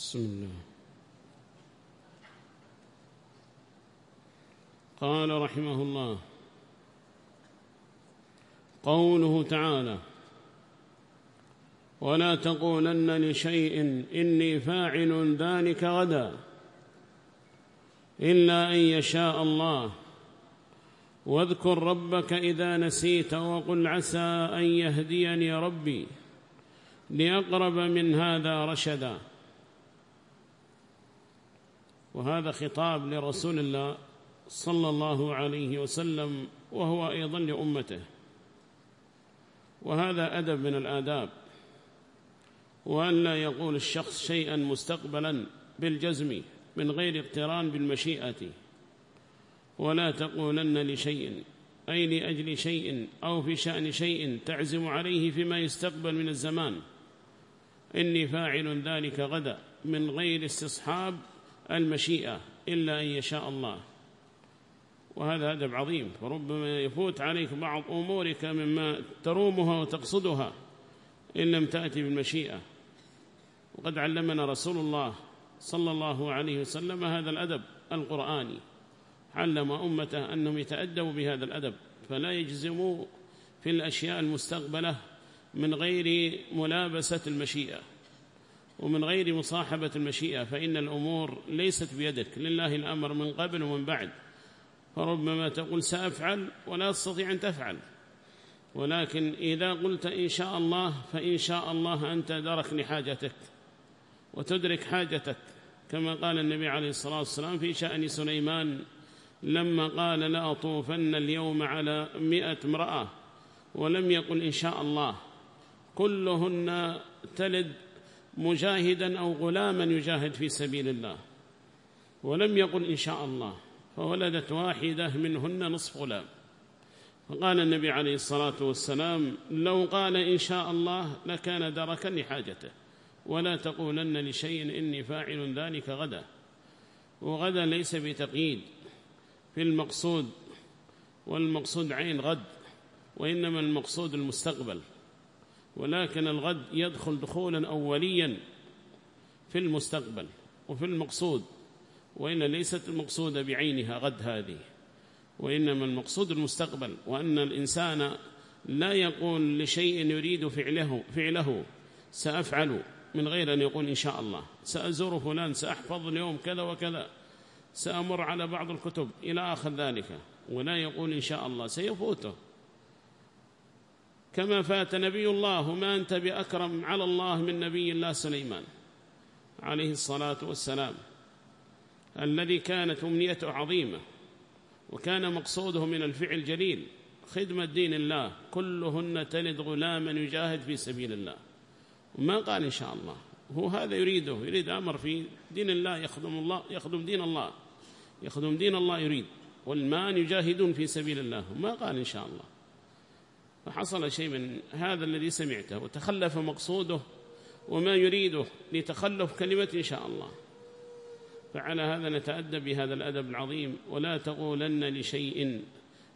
بسم الله. قال رحمه الله قوله تعالى ولا تقولن لشيء إني فاعل ذلك غدا إلا أن يشاء الله. واذكر ربك إذا نسيت وقل عسى أن يهديني ربي لأقرب من هذا رشدا. وهذا خطاب لرسول الله صلى الله عليه وسلم وهو أيضا لأمته. وهذا أدب من الآداب وأن لا يقول الشخص شيئا مستقبلا بالجزم من غير اقتران بالمشيئة. ولا تقولن لشيء أي لأجل شيء أو في شأن شيء تعزم عليه فيما يستقبل من الزمان. إني فاعل ذلك غدا من غير استصحاب المشيئة إلا أن يشاء الله. وهذا أدب عظيم. فربما يفوت عليك بعض أمورك مما ترومها وتقصدها إن لم تأتي بالمشيئة. وقد علمنا رسول الله صلى الله عليه وسلم هذا الأدب القرآني. علم أمته أنهم يتأدبوا بهذا الأدب. فلا يجزموا في الأشياء المستقبلة من غير ملابسة المشيئة. ومن غير مصاحبة المشيئة فإن الأمور ليست بيدك. لله الأمر من قبل ومن بعد. فربما تقول سأفعل ولا تستطيع أن تفعل. ولكن إذا قلت إن شاء الله فإن شاء الله أنت درك لحاجتك وتدرك حاجتك. كما قال النبي عليه الصلاة والسلام في شأن سليمان لما قال لا أطوفن اليوم على مئة امرأة ولم يقل إن شاء الله. كلهن تلد مجاهدا أو غلاما يجاهد في سبيل الله. ولم يقل إن شاء الله فولدت واحدة منهن نصف غلام. فقال النبي عليه الصلاة والسلام لو قال إن شاء الله لكان دركا لحاجته ولا تقولن لشيء إني فاعل ذلك غدا. وغدا ليس بتقييد في المقصود والمقصود عين غد وإنما المقصود المستقبل. ولكن الغد يدخل دخولا أوليا في المستقبل وفي المقصود وإلا ليست المقصودة بعينها غد هذه وإنما المقصود المستقبل وأن الإنسان لا يقول لشيء يريد فعله, فعله سأفعل من غير أن يقول إن شاء الله سأزور فلان سأحفظ اليوم كذا وكذا سأمر على بعض الكتب إلى آخر ذلك ولا يقول إن شاء الله سيفوته. كما فات نبي الله ما أنت بأكرم على الله من نبي الله سليمان عليه الصلاة والسلام الذي كانت أمنيته عظيمة وكان مقصوده من الفعل جليل خدمة دين الله كلهن تلد غلاما يجاهد في سبيل الله. وما قال إن شاء الله هو هذا يريده يريد أمر في دين الله يخدم الله يخدم دين الله يخدم دين الله يريد والمان يجاهدون في سبيل الله. ما قال إن شاء الله. فحصل شيء من هذا الذي سمعته وتخلف مقصوده وما يريده لتخلف كلمة إن شاء الله. فعلى هذا نتأدب بهذا الأدب العظيم ولا تقولن لشيء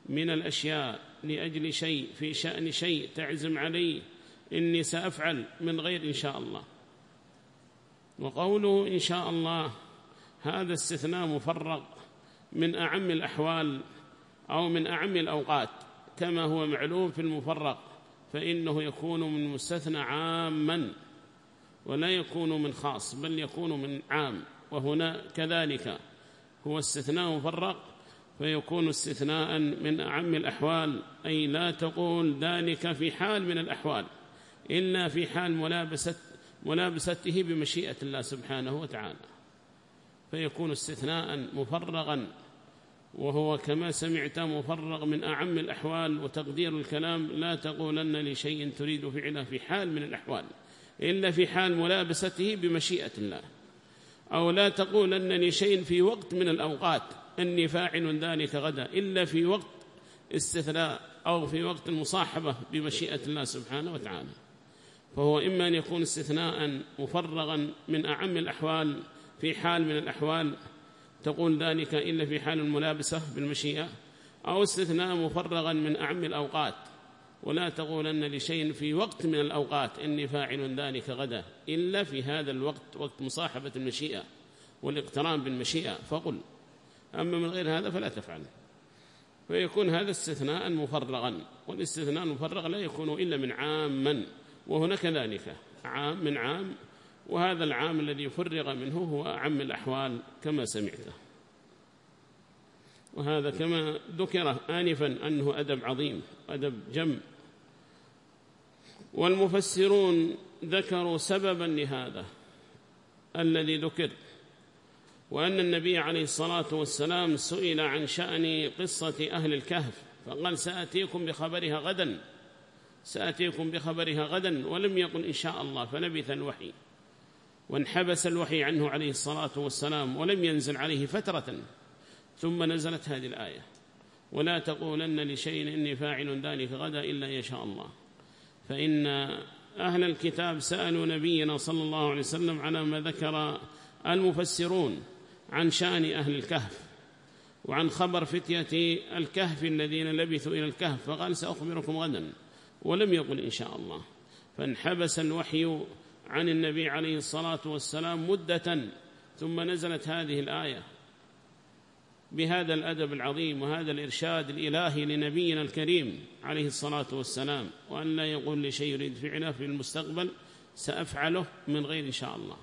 من الأشياء لأجل شيء في شأن شيء تعزم عليه إني سأفعل من غير إن شاء الله. وقوله إن شاء الله هذا استثناء مفرغ من أعم الأحوال أو من أعم الأوقات. كما هو معلوم في المفرق فإنه يكون من مستثنى عاما ولا يكون من خاص بل يكون من عام. وهنا كذلك هو استثناء مفرق فيكون استثناء من أعم الأحوال. أي لا تقول ذلك في حال من الأحوال إلا في حال ملابسة ملابسته بمشيئة الله سبحانه وتعالى. فيكون استثناء مفرغا وهو كما سمعت مفرغ من أعم الأحوال وتقدير الكلام لا تقولن لشيء تريد فعله في حال من الأحوال إلا في حال ملابسته بمشيئة الله. أو لا تقولن لشيء في وقت من الأوقات أني فاعل ذلك غدا إلا في وقت استثناء أو في وقت المصاحبة بمشيئة الله سبحانه وتعالى. فهو إما أن يكون استثناء مفرغا من أعم الأحوال في حال من الأحوال تقول ذلك إلا في حال الملابسة بالمشيئة أو استثناء مفرغا من أعم الأوقات. ولا تقولن لشيء في وقت من الأوقات إني فاعل ذلك غدا إلا في هذا الوقت وقت مصاحبة المشيئة والاقتران بالمشيئة فقل. أما من غير هذا فلا تفعل. فيكون هذا استثناء مفرغا والاستثناء المفرغ لا يكون إلا من عاما وهنا كذلك عام من عام وهذا العام الذي فرغ منه هو أعم الأحوال كما سمعته وهذا كما ذكر آنفا أنه أدب عظيم أدب جم. والمفسرون ذكروا سببا لهذا الذي ذكر وأن النبي عليه الصلاة والسلام سئل عن شأن قصة أهل الكهف فقال سأتيكم بخبرها غدا سأتيكم بخبرها غدا ولم يقل إن شاء الله فلبث الوحي. وانحبس الوحي عنه عليه الصلاة والسلام ولم ينزل عليه فترة ثم نزلت هذه الآية. ولا تقولن لشيء إني فاعل ذلك غدا إلا يشاء الله. فإن أهل الكتاب سألوا نبينا صلى الله عليه وسلم على ما ذكر المفسرون عن شأن أهل الكهف وعن خبر فتية الكهف الذين لبثوا إلى الكهف فقال سأخبركم غدا ولم يقل إن شاء الله. فانحبس الوحي عن النبي عليه الصلاة والسلام مدة ثم نزلت هذه الآية بهذا الأدب العظيم وهذا الإرشاد الإلهي لنبينا الكريم عليه الصلاة والسلام. وأن لا يقول لشيء يريد فعله في المستقبل سأفعله من غير إن شاء الله.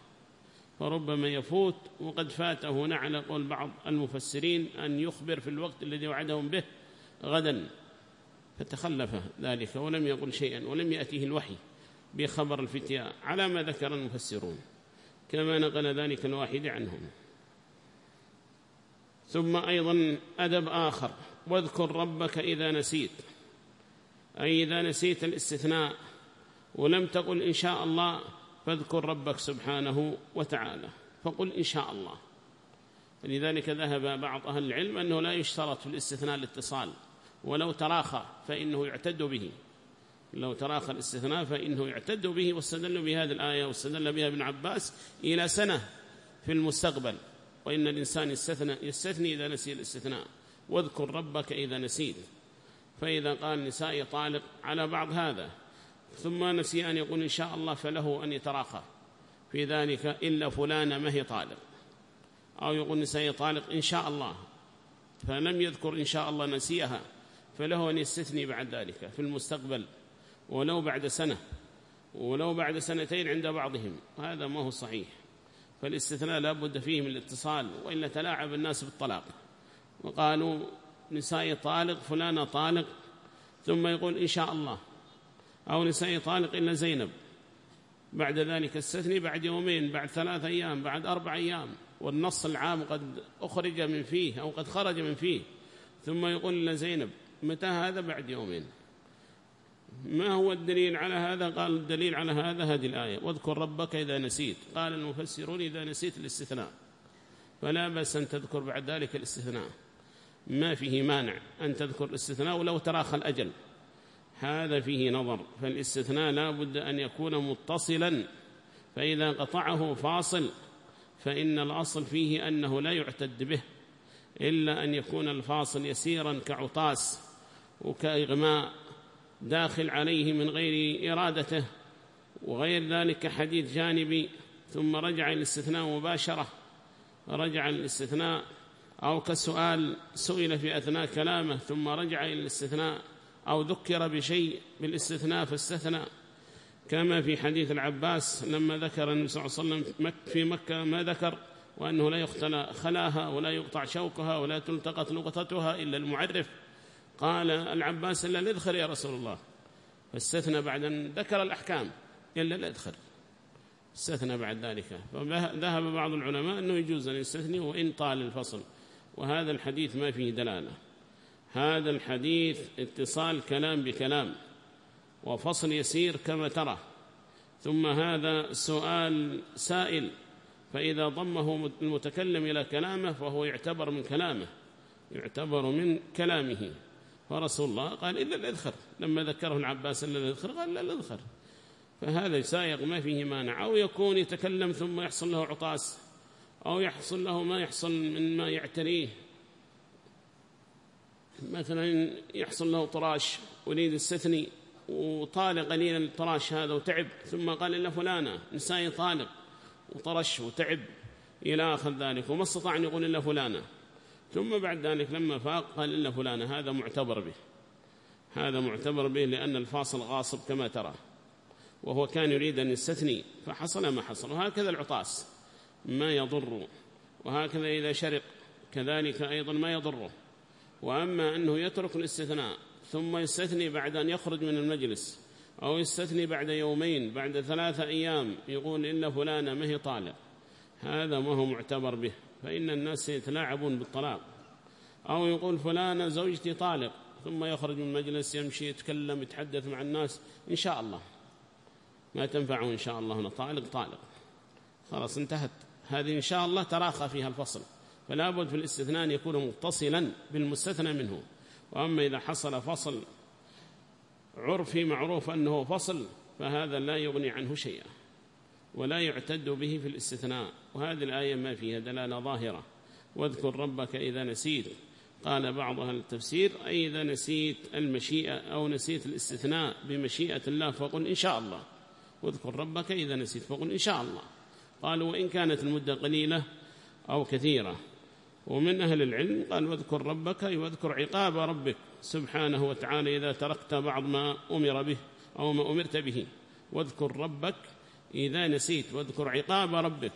فربما يفوت وقد فاته هنا على قول بعض المفسرين أن يخبر في الوقت الذي وعدهم به غدا فتخلف ذلك ولم يقل شيئا ولم يأتيه الوحي. بخبر الفتياء على ما ذكر المفسرون كما نقل ذلك الواحد عنهم. ثم أيضا أدب آخر واذكر ربك إذا نسيت أي إذا نسيت الاستثناء ولم تقل إن شاء الله فاذكر ربك سبحانه وتعالى فقل إن شاء الله. لذلك ذهب بعض أهل العلم أنه لا يشترط في الاستثناء الاتصال ولو تراخى فإنه يعتد به. لو تراخى الاستثناء فإنه يعتد به واستدل بهذه الآية واستدل بها ابن عباس إلى سنة في المستقبل. وإن الإنسان يستثنى, يستثني إذا نسي الاستثناء. واذكر ربك إذا نسيت. فإذا قال نسائي طالق على بعض هذا. ثم نسي أن يقول إن شاء الله فله أن يتراخى. في ذلك إلا فلانة ما هي طالق. أو يقول نسائي طالق إن شاء الله. فلم يذكر إن شاء الله نسيها. فله أن يستثني بعد ذلك في المستقبل. ولو بعد سنة ولو بعد سنتين عند بعضهم هذا ما هو صحيح. فالاستثناء لا بد فيه من الاتصال وإلا تلاعب الناس بالطلاق. وقالوا نساء طالق فلانة طالق ثم يقول إن شاء الله. أو نساء طالق إلا زينب. بعد ذلك استثني بعد يومين بعد ثلاث أيام بعد أربع أيام. والنص العام قد أخرج من فيه أو قد خرج من فيه. ثم يقول إلا زينب متى هذا؟ بعد يومين. ما هو الدليل على هذا؟ قال الدليل على هذا هذه الآية. واذكر ربك إذا نسيت. قال المفسرون إذا نسيت الاستثناء. فلا بس أن تذكر بعد ذلك الاستثناء. ما فيه مانع أن تذكر الاستثناء ولو تراخى الأجل. هذا فيه نظر. فالاستثناء لا بد أن يكون متصلا. فإذا قطعه فاصل. فإن الأصل فيه أنه لا يعتد به. إلا أن يكون الفاصل يسيرا كعطاس وكإغماء. داخل عليه من غير إرادته وغير ذلك حديث جانبي ثم رجع الاستثناء مباشرة رجع الاستثناء أو كسؤال سئل في أثناء كلامه ثم رجع إلى الاستثناء أو ذكر بشيء بالاستثناء فاستثنى. كما في حديث العباس لما ذكر النبي صلى الله عليه وسلم في مكة ما ذكر وأنه لا يختلى خلاها ولا يقطع شوكها ولا تلتقط لقطتها إلا المعرف. قال العباس إلا الإذخر يا رسول الله. فاستثنى بعد أن ذكر الأحكام. إلا الإذخر استثنى بعد ذلك. فذهب بعض العلماء أنه يجوز أن يستثني وإن طال الفصل. وهذا الحديث ما فيه دلالة. هذا الحديث اتصال كلام بكلام. وفصل يسير كما ترى. ثم هذا سؤال سائل. فإذا ضمه المتكلم إلى كلامه فهو يعتبر من كلامه. يعتبر من كلامه. فرسول الله قال إلا الإذخر لما ذكره العباس إلا الإذخر قال إلا الإذخر فهذا سائق ما فيه مانع. أو يكون يتكلم ثم يحصل له عطاس أو يحصل له ما يحصل من ما يعتريه. مثلا يحصل له طراش وليد الستني وطالق قليلا الطراش هذا وتعب ثم قال إلا فلانة نسائي طالق وطرش وتعب إلى آخر ذلك وما استطاع أن يقول إلا فلانة. ثم بعد ذلك لما فاق قال إلا فلانة هذا معتبر به. هذا معتبر به لأن الفاصل غاصب كما ترى. وهو كان يريد أن يستثني فحصل ما حصل. وهكذا العطاس ما يضر وهكذا إذا شرق كذلك أيضا ما يضره وأما أنه يترك الاستثناء ثم يستثني بعد أن يخرج من المجلس أو يستثني بعد يومين بعد ثلاثة أيام يقول إلا فلانة ما هي طالق هذا ما هو معتبر به. فإن الناس يتلاعبون بالطلاق. أو يقول فلانة زوجتي طالق ثم يخرج من المجلس يمشي يتكلم يتحدث مع الناس إن شاء الله. ما تنفعه إن شاء الله هنا طالق طالق. خلاص انتهت. هذه إن شاء الله تراخى فيها الفصل. فلا بد في الاستثناء أن يكون متصلا بالمستثنى منه. وأما إذا حصل فصل عرفي معروف أنه فصل فهذا لا يغني عنه شيئا. ولا يعتد به في الاستثناء. وهذه الآية ما فيها دلالة ظاهرة. واذكر ربك إذا نسيت. قال بعض أهل التفسير أي إذا نسيت المشيئة أو نسيت الاستثناء بمشيئة الله فقل إن شاء الله. واذكر ربك إذا نسيت فقل إن شاء الله. قالوا وإن كانت المدة قليلة أو كثيرة. ومن أهل العلم قال واذكر ربك واذكر عقاب ربك سبحانه وتعالى إذا تركت بعض ما أمر به أو ما أمرت به. واذكر ربك إذا نسيت واذكر عقاب ربك.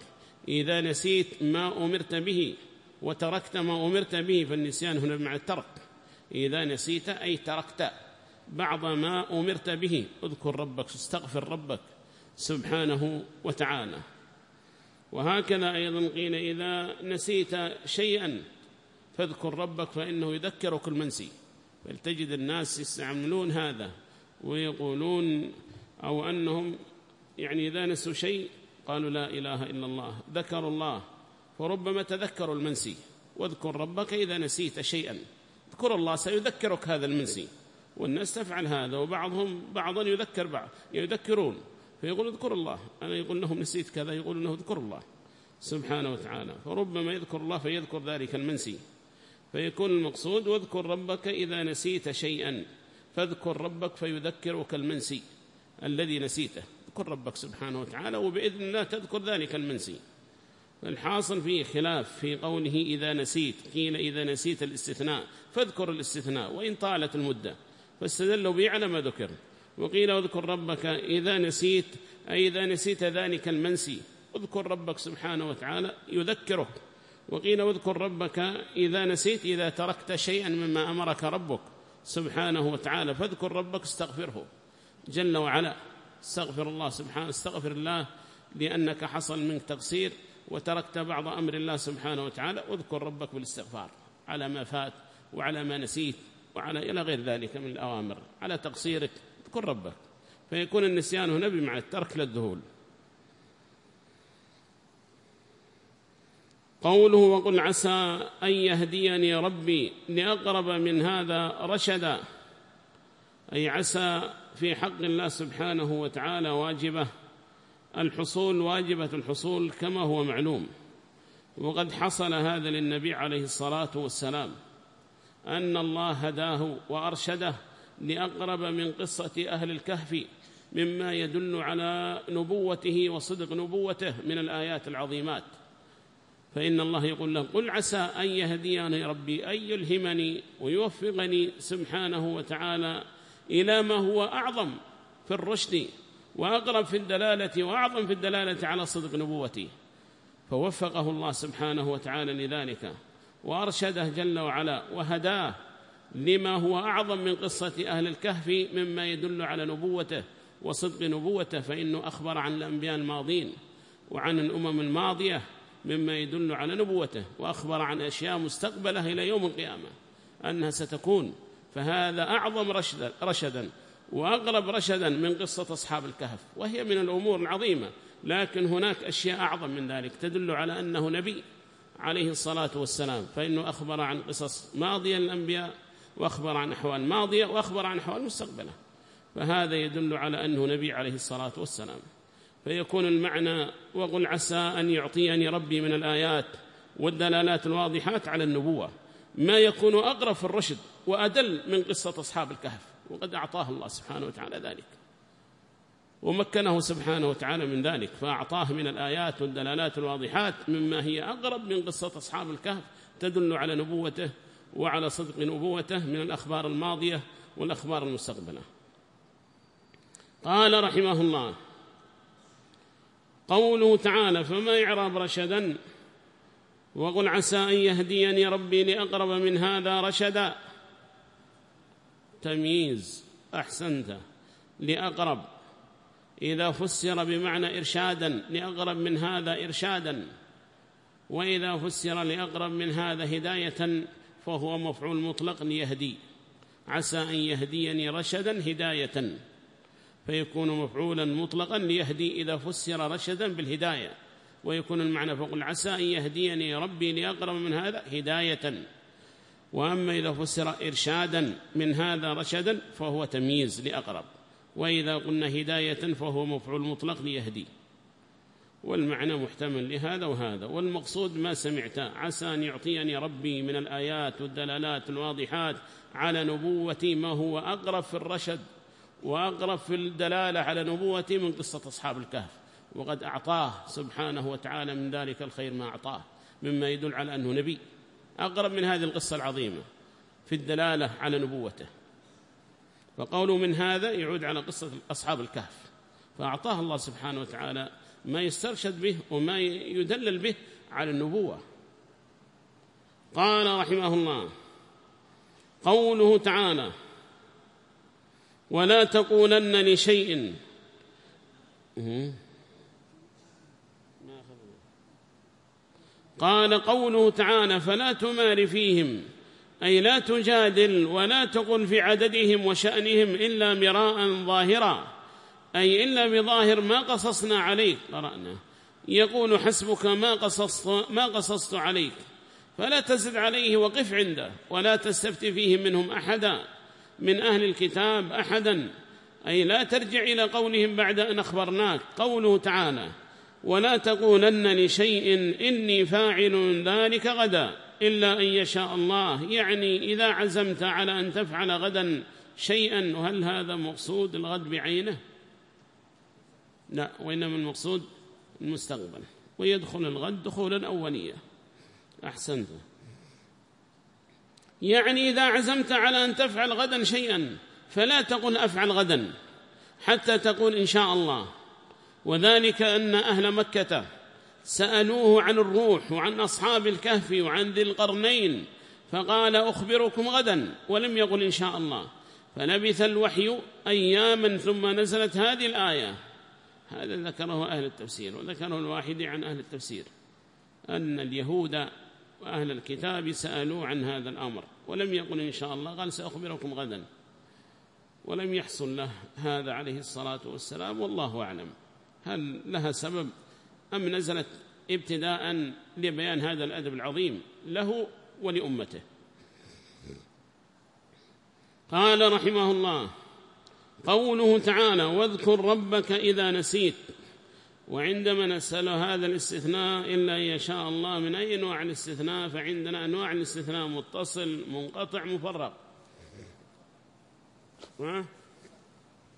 إذا نسيت ما أمرت به وتركت ما أمرت به فالنسيان هنا بمعنى الترك. إذا نسيت أي تركت بعض ما أمرت به اذكر ربك استغفر ربك سبحانه وتعالى. وهكذا أيضا قيل إذا نسيت شيئا فاذكر ربك فإنه يذكرك المنسي. فلتجد الناس يستعملون هذا ويقولون أو أنهم يعني إذا نسوا شيء قالوا لا إله إلا الله ذكروا الله فربما تذكروا المنسي واذكر ربك إذا نسيت شيئا اذكر الله سيذكرك هذا المنسي والناس تفعل هذا وبعضهم بعضا يذكر بعض يذكرون فيقول اذكر الله أنا يقول لهم نسيت كذا يقول له اذكر الله سبحانه وتعالى فربما يذكر الله فيذكر ذلك المنسي فيكون المقصود واذكر ربك إذا نسيت شيئا فاذكر ربك فيذكرك المنسي الذي نسيته. اذكر ربك سبحانه وتعالى وبإذن الله تذكر ذلك المنسي. الحاصل فيه خلاف في قوله إذا نسيت قيل إذا نسيت الاستثناء فاذكر الاستثناء وإن طالت المدة. فاستدلوا به على ما ذكر. وقيل اذكر ربك إذا نسيت أي إذا نسيت ذلك المنسي. اذكر ربك سبحانه وتعالى يذكرك وقيل اذكر ربك إذا نسيت إذا تركت شيئا مما أمرك ربك سبحانه وتعالى فاذكر ربك استغفره جل وعلا. استغفر الله سبحانه استغفر الله لأنك حصل منك تقصير وتركت بعض أمر الله سبحانه وتعالى اذكر ربك بالاستغفار على ما فات وعلى ما نسيت وعلى إلى غير ذلك من الأوامر على تقصيرك اذكر ربك. فيكون النسيان هنا بمعنى الترك للذهول. قوله وقل عسى أن يهديني ربي لأقرب من هذا رشدا أي عسى في حق الله سبحانه وتعالى واجبة. الحصول واجبة الحصول كما هو معلوم. وقد حصل هذا للنبي عليه الصلاة والسلام. أن الله هداه وأرشده لأقرب من قصة أهل الكهف مما يدل على نبوته وصدق نبوته من الآيات العظيمات. فإن الله يقول له قل عسى أن يهديني ربي أن يلهمني ويوفقني سبحانه وتعالى إلى ما هو أعظم في الرشد وأقرب في الدلالة وأعظم في الدلالة على صدق نبوته. فوفقه الله سبحانه وتعالى لذلك وأرشده جل وعلا وهداه لما هو أعظم من قصة أهل الكهف مما يدل على نبوته وصدق نبوته. فإنه أخبر عن الأنبياء الماضين وعن الأمم الماضية مما يدل على نبوته وأخبر عن أشياء مستقبلة إلى يوم القيامة أنها ستكون فهذا أعظم رشدا, رشدا وأقرب رشدا من قصة أصحاب الكهف وهي من الأمور العظيمة لكن هناك أشياء أعظم من ذلك تدل على أنه نبي عليه الصلاة والسلام فإنه أخبر عن قصص ماضية الأنبياء وأخبر عن أحوال ماضية وأخبر عن أحوال مستقبلة فهذا يدل على أنه نبي عليه الصلاة والسلام. فيكون المعنى وقل عسى أن يعطيني ربي من الآيات والدلالات الواضحات على النبوة ما يكون أقرب في الرشد وأدل من قصة أصحاب الكهف وقد أعطاه الله سبحانه وتعالى ذلك. ومكنه سبحانه وتعالى من ذلك فأعطاه من الآيات والدلالات الواضحات مما هي أقرب من قصة أصحاب الكهف تدل على نبوته وعلى صدق نبوته من الأخبار الماضية والأخبار المستقبلة. قال رحمه الله قوله تعالى فما يعرب رشدا؟ وقل عسى أن يهديني ربي لأقرب من هذا رشدا. تمييز أحسنت لأقرب. إذا فسر بمعنى إرشادا لأقرب من هذا إرشادا. وإذا فسر لأقرب من هذا هداية فهو مفعول مطلق ليهدي. عسى أن يهديني رشدا هداية. فيكون مفعولا مطلقا ليهدي إذا فسر رشدا بالهداية. ويكون المعنى فقل عسى أن يهديني ربي لأقرب من هذا هداية. وأما إذا فسر إرشادا من هذا رشدا فهو تمييز لأقرب وإذا قلنا هداية فهو مفعول مطلق ليهدي. والمعنى محتمل لهذا وهذا والمقصود ما سمعت عسى أن يعطيني ربي من الآيات والدلالات الواضحات على نبوتي ما هو أقرب في الرشد وأقرب في الدلالة على نبوتي من قصة أصحاب الكهف. وقد أعطاه سبحانه وتعالى من ذلك الخير ما أعطاه مما يدل على أنه نبي. أقرب من هذه القصة العظيمة في الدلالة على نبوته. فقوله من هذا يعود على قصة أصحاب الكهف. فأعطاه الله سبحانه وتعالى ما يسترشد به وما يدلل به على النبوة. قال رحمه الله قوله تعالى ولا تقولن لشيء. قال قوله تعالى فلا تمار فيهم أي لا تجادل ولا تقل في عددهم وشأنهم إلا مراء ظاهرا أي إلا بظاهر ما قصصنا عليك قرأنا. يقول حسبك ما قصصت, ما قصصت عليك فلا تزد عليه وقف عنده ولا تستفت فيهم منهم أحدا من أهل الكتاب أحدا أي لا ترجع إلى قولهم بعد أن أخبرناك. قوله تعالى ولا تقولن لشيء إني فاعل ذلك غدا إلا أن يشاء الله. يعني إذا عزمت على أن تفعل غدا شيئا وهل هذا مقصود الغد بعينه؟ لا وإنما المقصود المستقبل. ويدخل الغد دخولا أولية أحسنت. يعني إذا عزمت على أن تفعل غدا شيئا فلا تقل أفعل غدا حتى تقول إن شاء الله. وذلك أن أهل مكة سألوه عن الروح وعن أصحاب الكهف وعن ذي القرنين فقال أخبركم غدا ولم يقل إن شاء الله. فلبث الوحي أياما ثم نزلت هذه الآية. هذا ذكره أهل التفسير وذكره الواحد عن أهل التفسير أن اليهود وأهل الكتاب سألوا عن هذا الأمر ولم يقل إن شاء الله قال سأخبركم غدا. ولم يحصل له هذا عليه الصلاة والسلام والله أعلم. هل لها سبب أم نزلت ابتداء لبيان هذا الأدب العظيم له ولأمته؟ قال رحمه الله قوله تعالى واذكر ربك إذا نسيت وعندما نسأل هذا الاستثناء إلا أن يشاء الله من أي نوع الاستثناء فعندنا أنواع الاستثناء متصل منقطع مفرق.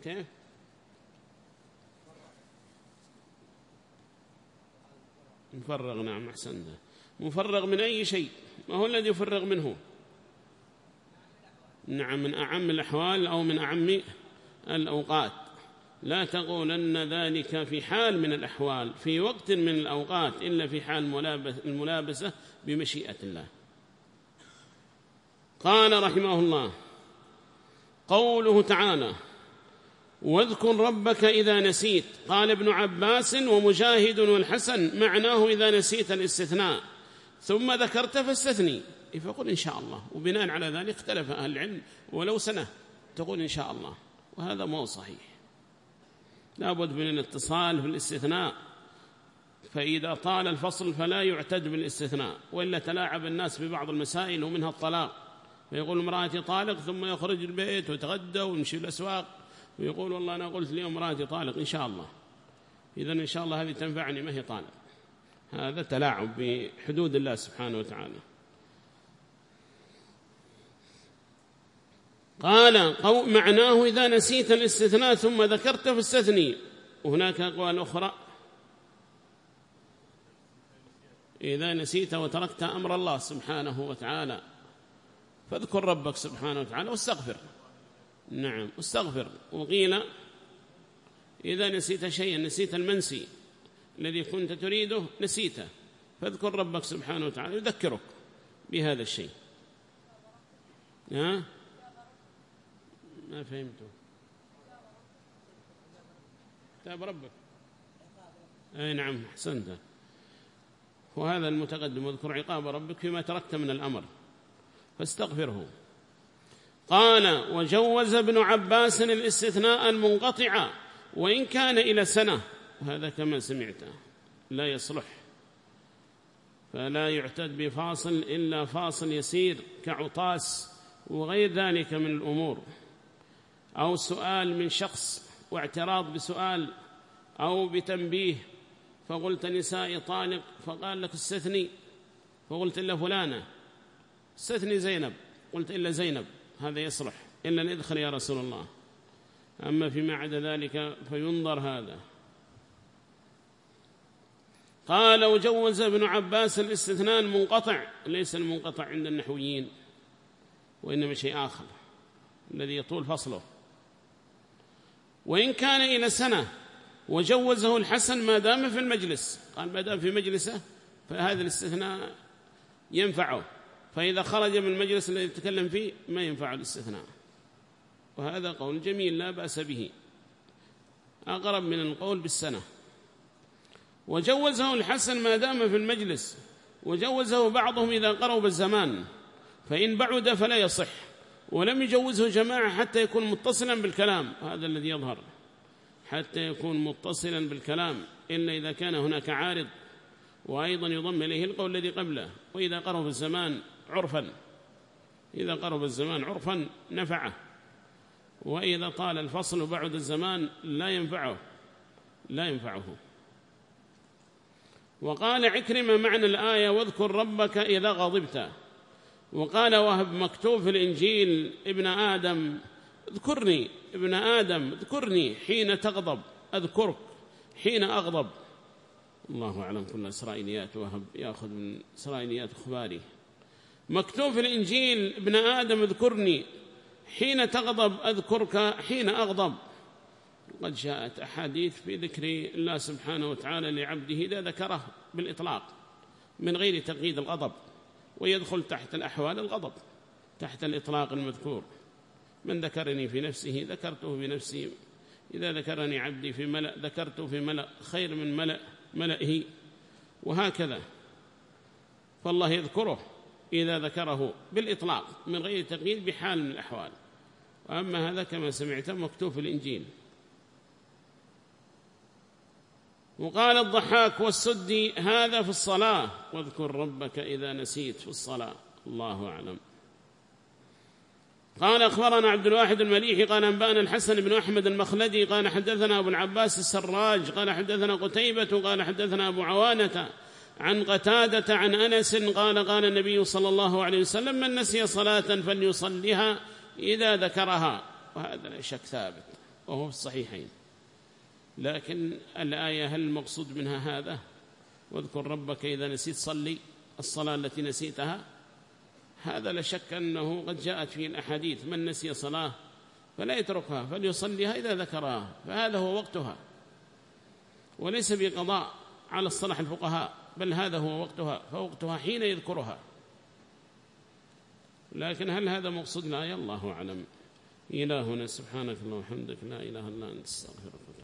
كيف؟ مفرغ نعم أحسنت مفرغ من أي شيء؟ ما هو الذي يفرغ منه؟ نعم من أعم الأحوال أو من أعم الأوقات. لا تقولن ذلك في حال من الأحوال في وقت من الأوقات إلا في حال الملابسة بمشيئة الله. قال رحمه الله قوله تعالى واذكر ربك إذا نسيت. قال ابن عباس ومجاهد والحسن معناه إذا نسيت الاستثناء. ثم ذكرت فاستثني. فقل إن شاء الله. وبناء على ذلك اختلف أهل العلم ولو سنة. تقول إن شاء الله. وهذا مو صحيح. لابد من الاتصال في الاستثناء فإذا طال الفصل فلا يعتد بالاستثناء. وإلا تلاعب الناس ببعض المسائل ومنها الطلاق. فيقول امرأتي طالق ثم يخرج البيت ويتغدى ويمشي الأسواق. ويقول والله أنا قلت لي امرأتي طالق إن شاء الله. إذا إن شاء الله هذه تنفعني ما هي طالق. هذا تلاعب بحدود الله سبحانه وتعالى. قال معناه إذا نسيت الاستثناء ثم ذكرت فاستثني. وهناك أقوال أخرى. إذا نسيت وتركت أمر الله سبحانه وتعالى فاذكر ربك سبحانه وتعالى واستغفر. نعم واستغفر وقيل إذا نسيت شيئا نسيت المنسي الذي كنت تريده نسيته. فاذكر ربك سبحانه وتعالى يذكرك بهذا الشيء. ها؟ ما فهمته كتاب ربك. أي نعم أحسنت. وهذا المتقدم واذكر عقاب ربك فيما تركت من الأمر. فاستغفره. قال وجوز ابن عباس الاستثناء المنقطع وإن كان إلى سنة. هذا كما سمعته لا يصلح. فلا يعتد بفاصل إلا فاصل يسير كعطاس وغير ذلك من الأمور. أو سؤال من شخص واعتراض بسؤال أو بتنبيه فقلت نسائي طالق فقال لك استثني. فقلت إلا فلانة. استثني زينب. قلت إلا زينب. هذا يصلح. إلا ندخل يا رسول الله. أما فيما عدا ذلك فينظر هذا. قال وجوز ابن عباس الاستثناء المنقطع. ليس المنقطع عند النحويين وإنما شيء آخر الذي يطول فصله. وإن كان إلى سنة وجوزه الحسن ما دام في المجلس. قال ما دام في مجلسه فهذا الاستثناء ينفعه. فإذا خرج من المجلس الذي يتكلم فيه ما ينفع الاستثناء. وهذا قول جميل لا بأس به. أقرب من القول بالسنة. وجوزه الحسن ما دام في المجلس وجوزه بعضهم إذا قرب الزمان فإن بعد فلا يصح. ولم يجوزه جماعة حتى يكون متصلا بالكلام. هذا الذي يظهر. حتى يكون متصلا بالكلام. إلا إذا كان هناك عارض وأيضا يضم إليه القول الذي قبله. وإذا قرب الزمان عرفا. إذا قرب الزمان عرفا نفعه. وإذا طال الفصل بعد الزمان لا ينفعه. لا ينفعه. وقال عكرمة معنى الآية واذكر ربك إذا غضبت وقال وهب مكتوب في الإنجيل ابن آدم اذكرني ابن آدم اذكرني حين تغضب أذكرك حين أغضب الله أعلم. كل إسرائيليات وهب يأخذ من إسرائيليات أخباري. مكتوب في الإنجيل ابن آدم اذكرني حين تغضب أذكرك حين أغضب. قد جاءت أحاديث في ذكر الله سبحانه وتعالى لعبده إذا ذكره بالإطلاق من غير تقييد الغضب ويدخل تحت الأحوال الغضب تحت الإطلاق المذكور. من ذكرني في نفسه ذكرته بنفسي إذا ذكرني عبدي في ملأ ذكرته في ملأ خير من ملأ ملئه. وهكذا. فالله يذكره. إذا ذكره بالإطلاق من غير تقييد بحال من الأحوال. وأما هذا كما سمعت مكتوب في الإنجيل. وقال الضحاك والسدي هذا في الصلاة. واذكر ربك إذا نسيت في الصلاة. الله أعلم. قال أخبرنا عبد الواحد المليحي قال أنبأنا الحسن بن أحمد المخلدي قال حدثنا أبو العباس السراج قال حدثنا قتيبة قال حدثنا أبو عوانة عن قتادة عن أنس قال قال النبي صلى الله عليه وسلم من نسي صلاة فليصليها إذا ذكرها. وهذا لا شك ثابت وهو في الصحيحين. لكن الآية هل المقصود منها هذا؟ واذكر ربك إذا نسيت صلي الصلاة التي نسيتها. هذا لا شك أنه قد جاءت فيه الأحاديث من نسي صلاة فلا يتركها فليصليها إذا ذكرها فهذا هو وقتها. وليس بقضاء على الصلاح الفقهاء. بل هذا هو وقتها فوقتها حين يذكرها. لكن هل هذا مقصود الآية الله أعلم. إلهنا سبحانك اللهم وبحمدك لا إله إلا أنت استغفرك.